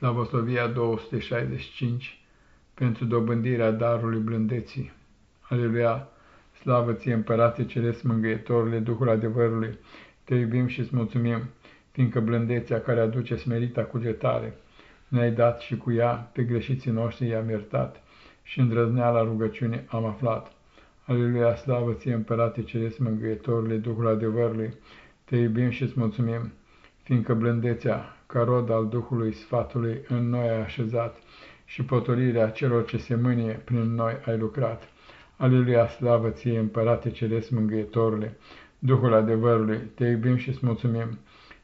Slavosovia 265 pentru dobândirea darului blândeții. Aleluia! Slavă ție, Împărate Ceresc Mângâietorule, Duhul adevărului, te iubim și îți mulțumim, fiindcă blândețea care aduce smerita cugetare ne-ai dat și cu ea pe greșiții noștri i-am iertat și îndrăzneala rugăciune am aflat. Aleluia, slavă ție, Împărate Ceresc Mângâietorule, Duhul adevărului, te iubim și îți mulțumim, fiindcă blândețea, ca rod al Duhului Sfatului, în noi ai așezat și potolirea celor ce se mânie prin noi ai lucrat. Aleluia, slavă ție, Împărate Ceresc Mângâietorule, Duhul adevărului, te iubim și îți mulțumim,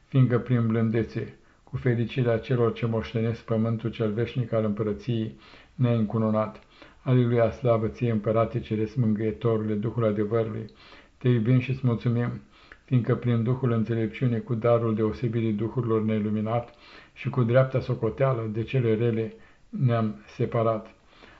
fiindcă prin blândețe, cu fericirea celor ce moștenesc pământul cel veșnic al împărăției, ne-ai încununat. Aleluia, slavă ție, Împărate Ceresc Mângâietorule, Duhul adevărului, te iubim și îți mulțumim, fiindcă prin Duhul înțelepciune cu darul deosebirii Duhurilor ne iluminat și cu dreapta socoteală de cele rele ne-am separat.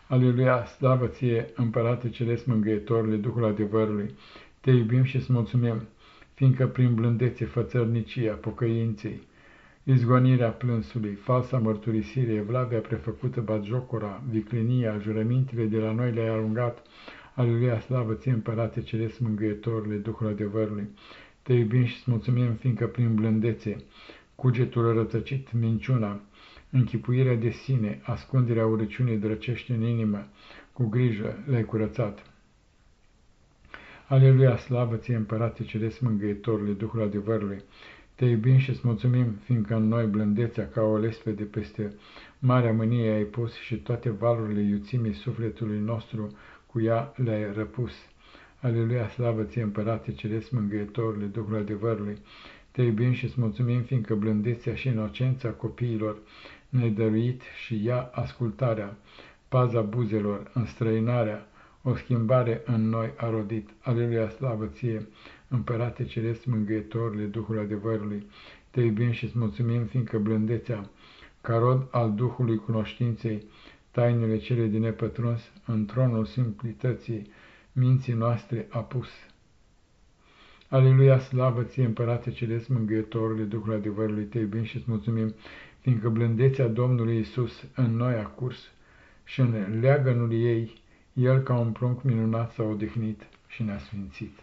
Aleluia, slavă ție, Împărate Ceresc Mângâietorule, Duhul adevărului, te iubim și îți mulțumim, fiindcă prin blândețe fățărnicia pocăinței, izgonirea plânsului, falsa mărturisire, evlavia prefăcută, batjocora, viclinia, jurămintele de la noi le-ai alungat, Aleluia, slavă ție, Împărate Ceresc Mângâietorule, Duhul adevărului, te iubim și îți mulțumim, fiindcă prin blândețe, cugetul rătăcit, minciuna, închipuirea de sine, ascunderea urăciunii drăcește în inimă, cu grijă le-ai curățat. Aleluia, slavă ție, Împărate Ceresc Mângâietorule, Duhul adevărului, te iubim și îți mulțumim, fiindcă în noi blândețea ca o lespede peste marea mânie ai pus și toate valurile iuțimii sufletului nostru cu ea le-ai răpus. Aleluia, slavă ție, Împărate Ceresc Mângâietorule, Duhul adevărului, te iubim și îți mulțumim, fiindcă blândețea și inocența copiilor ne-ai dăruit și ea ascultarea, paza buzelor, înstrăinarea, o schimbare în noi a rodit. Aleluia, slavă ție, Împărate Ceresc Mângâietorule, Duhul adevărului, te iubim și îți mulțumim, fiindcă blândețea, ca rod al Duhului cunoștinței, tainele cele din nepătruns, în tronul simplității, minții noastre a pus. Aleluia, slavă ție, Împărate Ceresc, Mângâietorule, Duhul adevărului, te iubim și îți mulțumim, fiindcă blândețea Domnului Isus în noi a curs și în leagănul ei, El ca un prunc minunat s-a odihnit și ne-a sfințit.